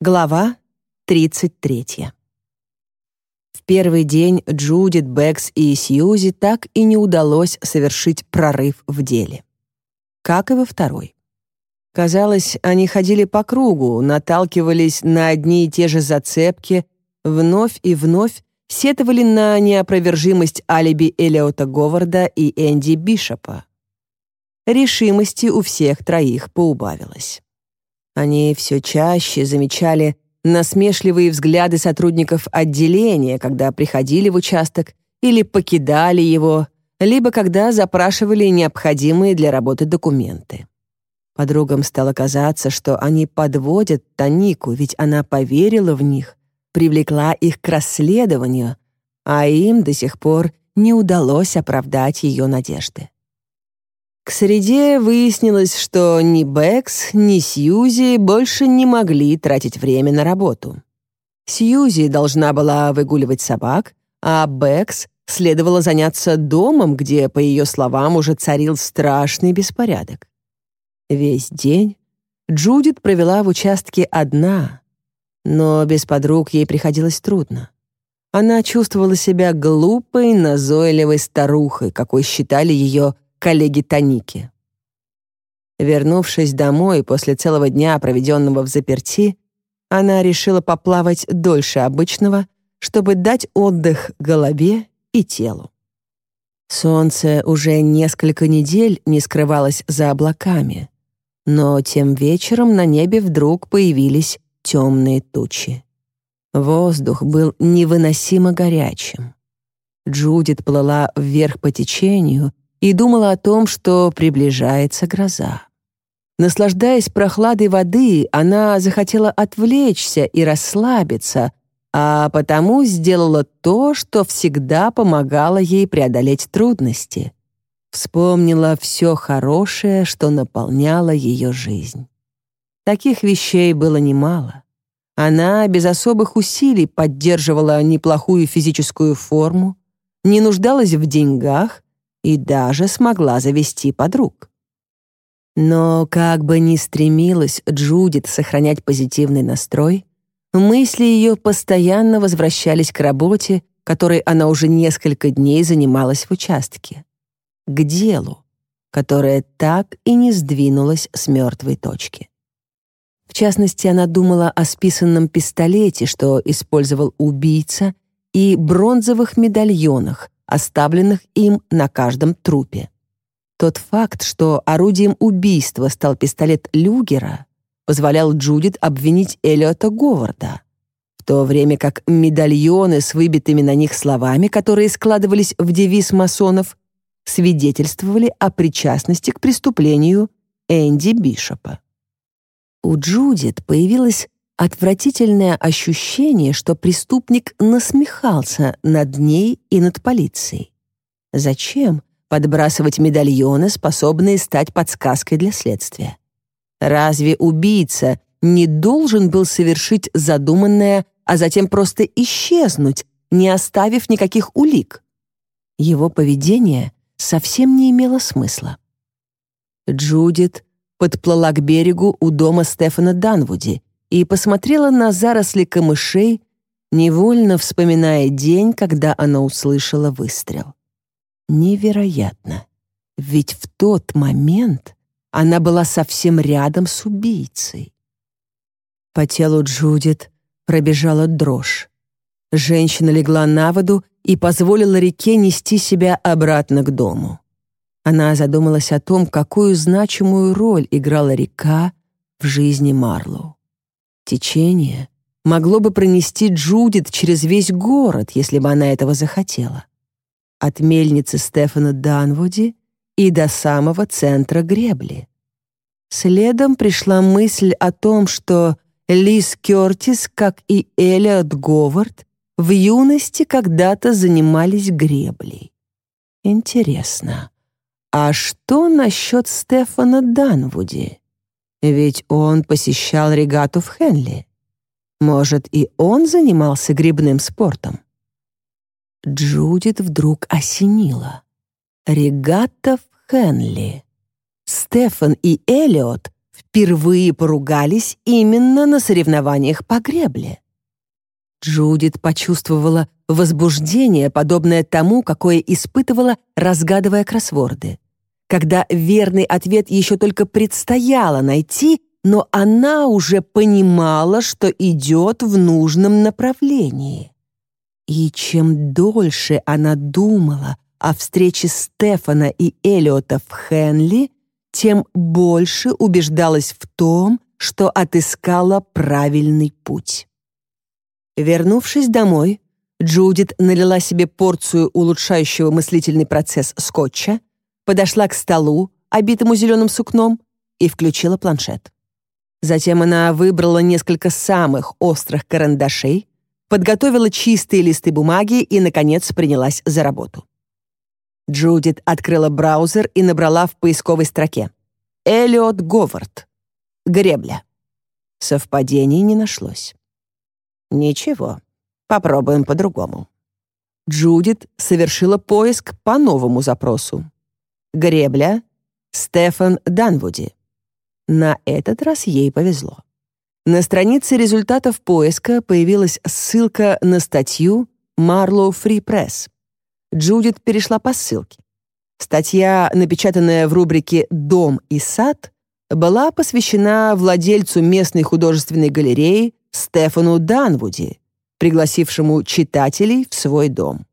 Глава 33. В первый день Джудит, Бэкс и Сьюзи так и не удалось совершить прорыв в деле. Как и во второй. Казалось, они ходили по кругу, наталкивались на одни и те же зацепки, вновь и вновь сетовали на неопровержимость алиби Элиота Говарда и Энди Бишопа. Решимости у всех троих поубавилось. Они все чаще замечали насмешливые взгляды сотрудников отделения, когда приходили в участок или покидали его, либо когда запрашивали необходимые для работы документы. Подругам стало казаться, что они подводят Танику, ведь она поверила в них, привлекла их к расследованию, а им до сих пор не удалось оправдать ее надежды. К среде выяснилось, что ни Бэкс, ни Сьюзи больше не могли тратить время на работу. Сьюзи должна была выгуливать собак, а Бэкс следовало заняться домом, где, по ее словам, уже царил страшный беспорядок. Весь день Джудит провела в участке одна, но без подруг ей приходилось трудно. Она чувствовала себя глупой, назойливой старухой, какой считали ее коллеги Таники. Вернувшись домой после целого дня, проведенного в заперти, она решила поплавать дольше обычного, чтобы дать отдых голове и телу. Солнце уже несколько недель не скрывалось за облаками, но тем вечером на небе вдруг появились темные тучи. Воздух был невыносимо горячим. Джудит плыла вверх по течению и думала о том, что приближается гроза. Наслаждаясь прохладой воды, она захотела отвлечься и расслабиться, а потому сделала то, что всегда помогало ей преодолеть трудности. Вспомнила все хорошее, что наполняло ее жизнь. Таких вещей было немало. Она без особых усилий поддерживала неплохую физическую форму, не нуждалась в деньгах и даже смогла завести подруг. Но как бы ни стремилась Джудит сохранять позитивный настрой, мысли ее постоянно возвращались к работе, которой она уже несколько дней занималась в участке. К делу, которое так и не сдвинулось с мертвой точки. В частности, она думала о списанном пистолете, что использовал убийца, и бронзовых медальонах, оставленных им на каждом трупе. Тот факт, что орудием убийства стал пистолет Люгера, позволял Джудит обвинить Эллиота Говарда, в то время как медальоны с выбитыми на них словами, которые складывались в девиз масонов, свидетельствовали о причастности к преступлению Энди Бишопа. У Джудит появилось отвратительное ощущение, что преступник насмехался над ней и над полицией. Зачем подбрасывать медальоны, способные стать подсказкой для следствия? Разве убийца не должен был совершить задуманное, а затем просто исчезнуть, не оставив никаких улик? Его поведение совсем не имело смысла. Джудит подплыла к берегу у дома Стефана Данвуди и посмотрела на заросли камышей, невольно вспоминая день, когда она услышала выстрел. Невероятно. Ведь в тот момент она была совсем рядом с убийцей. По телу Джудит пробежала дрожь. Женщина легла на воду и позволила реке нести себя обратно к дому. Она задумалась о том, какую значимую роль играла река в жизни Марлоу. Течение могло бы пронести Джудит через весь город, если бы она этого захотела. От мельницы Стефана Данвуди и до самого центра гребли. Следом пришла мысль о том, что Лиз Кертис, как и Элиот Говард, в юности когда-то занимались греблей. Интересно, а что насчет Стефана Данвуди? Ведь он посещал регату в Хенли. Может, и он занимался грибным спортом? Джудит вдруг осенила. Регата в Хенли. Стефан и Элиот впервые поругались именно на соревнованиях по гребле. Джудит почувствовала возбуждение, подобное тому, какое испытывала, разгадывая кроссворды. Когда верный ответ еще только предстояло найти, но она уже понимала, что идет в нужном направлении. И чем дольше она думала о встрече Стефана и Эллиота в Хенли, тем больше убеждалась в том, что отыскала правильный путь. Вернувшись домой, Джудит налила себе порцию улучшающего мыслительный процесс скотча, подошла к столу, обитому зеленым сукном, и включила планшет. Затем она выбрала несколько самых острых карандашей, подготовила чистые листы бумаги и, наконец, принялась за работу. Джудит открыла браузер и набрала в поисковой строке «Эллиот Говард. Гребля». Совпадений не нашлось. Ничего, попробуем по-другому. Джудит совершила поиск по новому запросу. Гребля, Стефан Данвуди. На этот раз ей повезло. На странице результатов поиска появилась ссылка на статью Marlow Free Press. Джудит перешла по ссылке. Статья, напечатанная в рубрике «Дом и сад», была посвящена владельцу местной художественной галереи Стефану Данвуди, пригласившему читателей в свой дом.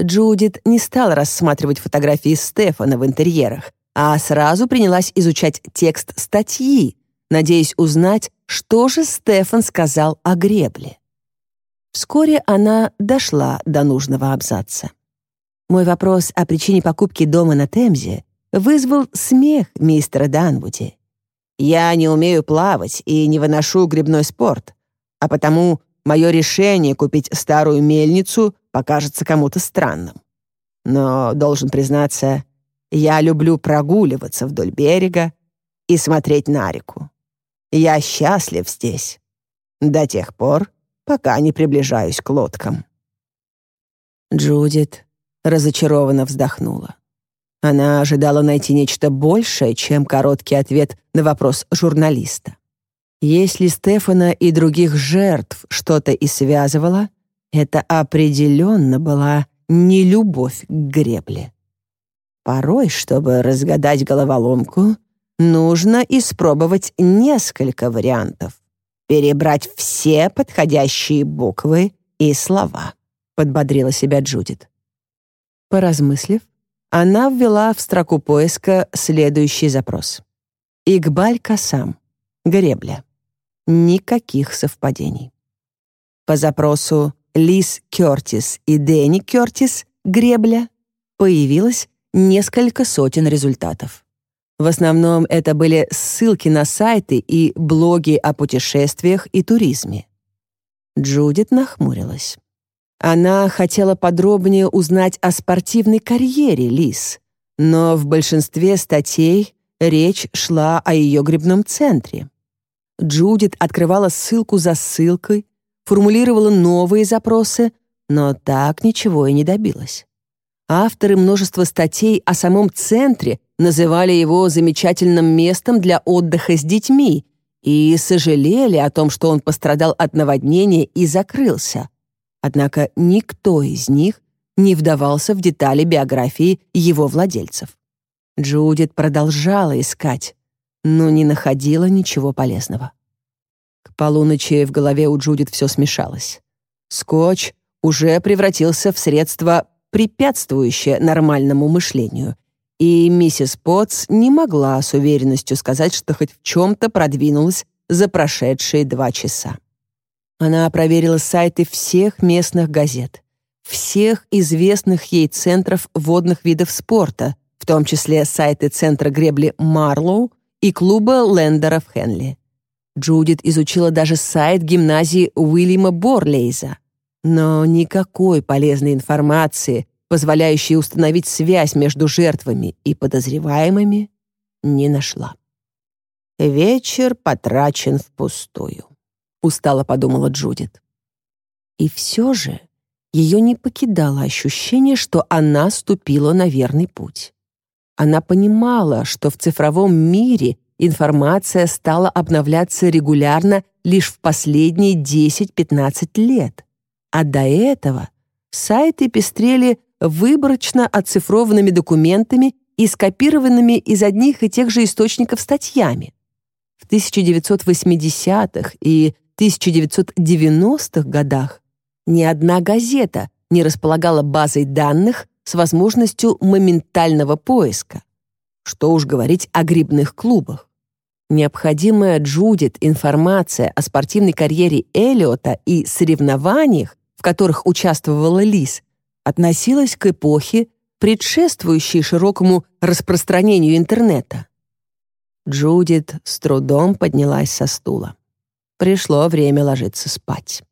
Джудит не стала рассматривать фотографии Стефана в интерьерах, а сразу принялась изучать текст статьи, надеясь узнать, что же Стефан сказал о гребле. Вскоре она дошла до нужного абзаца. Мой вопрос о причине покупки дома на Темзе вызвал смех мистера Данвуди. Я не умею плавать и не выношу грибной спорт, а потому мое решение купить старую мельницу покажется кому-то странным. Но, должен признаться, я люблю прогуливаться вдоль берега и смотреть на реку. Я счастлив здесь. До тех пор, пока не приближаюсь к лодкам. Джудит разочарованно вздохнула. Она ожидала найти нечто большее, чем короткий ответ на вопрос журналиста. Если Стефана и других жертв что-то и связывало, это определенно была не любовь к гребле. Порой, чтобы разгадать головоломку, нужно испробовать несколько вариантов, перебрать все подходящие буквы и слова, подбодрила себя Джудит. Поразмыслив, она ввела в строку поиска следующий запрос. Игбаль Касам. Гребля. Никаких совпадений. По запросу Лиз Кёртис и Дэнни Кёртис «Гребля» появилось несколько сотен результатов. В основном это были ссылки на сайты и блоги о путешествиях и туризме. Джудит нахмурилась. Она хотела подробнее узнать о спортивной карьере Лис, но в большинстве статей речь шла о ее грибном центре. Джудит открывала ссылку за ссылкой, формулировала новые запросы, но так ничего и не добилась. Авторы множества статей о самом центре называли его замечательным местом для отдыха с детьми и сожалели о том, что он пострадал от наводнения и закрылся. Однако никто из них не вдавался в детали биографии его владельцев. Джудит продолжала искать, но не находила ничего полезного. К полуночи в голове у Джудит все смешалось. Скотч уже превратился в средство, препятствующее нормальному мышлению, и миссис Потс не могла с уверенностью сказать, что хоть в чем-то продвинулась за прошедшие два часа. Она проверила сайты всех местных газет, всех известных ей центров водных видов спорта, в том числе сайты Центра гребли Марлоу и клуба Лендера в Хенли. Джудит изучила даже сайт гимназии Уильяма Борлейза. Но никакой полезной информации, позволяющей установить связь между жертвами и подозреваемыми, не нашла. Вечер потрачен впустую устало подумала Джудит. И все же ее не покидало ощущение, что она ступила на верный путь. Она понимала, что в цифровом мире информация стала обновляться регулярно лишь в последние 10-15 лет. А до этого сайты пестрели выборочно оцифрованными документами и скопированными из одних и тех же источников статьями. В 1980-х и 1990-х годах ни одна газета не располагала базой данных с возможностью моментального поиска. Что уж говорить о грибных клубах. Необходимая Джудит информация о спортивной карьере Эллиота и соревнованиях, в которых участвовала Лиз, относилась к эпохе, предшествующей широкому распространению интернета. Джудит с трудом поднялась со стула. Пришло время ложиться спать.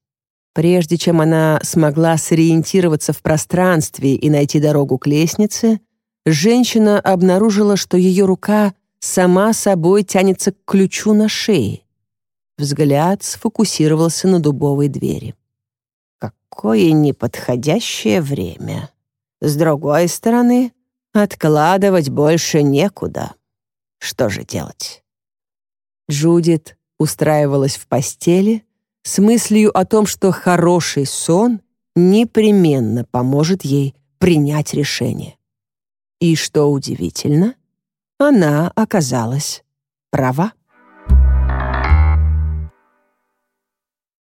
Прежде чем она смогла сориентироваться в пространстве и найти дорогу к лестнице, женщина обнаружила, что ее рука сама собой тянется к ключу на шее. Взгляд сфокусировался на дубовой двери. Какое неподходящее время. С другой стороны, откладывать больше некуда. Что же делать? Джудит устраивалась в постели с мыслью о том, что хороший сон непременно поможет ей принять решение. И что удивительно, она оказалась права.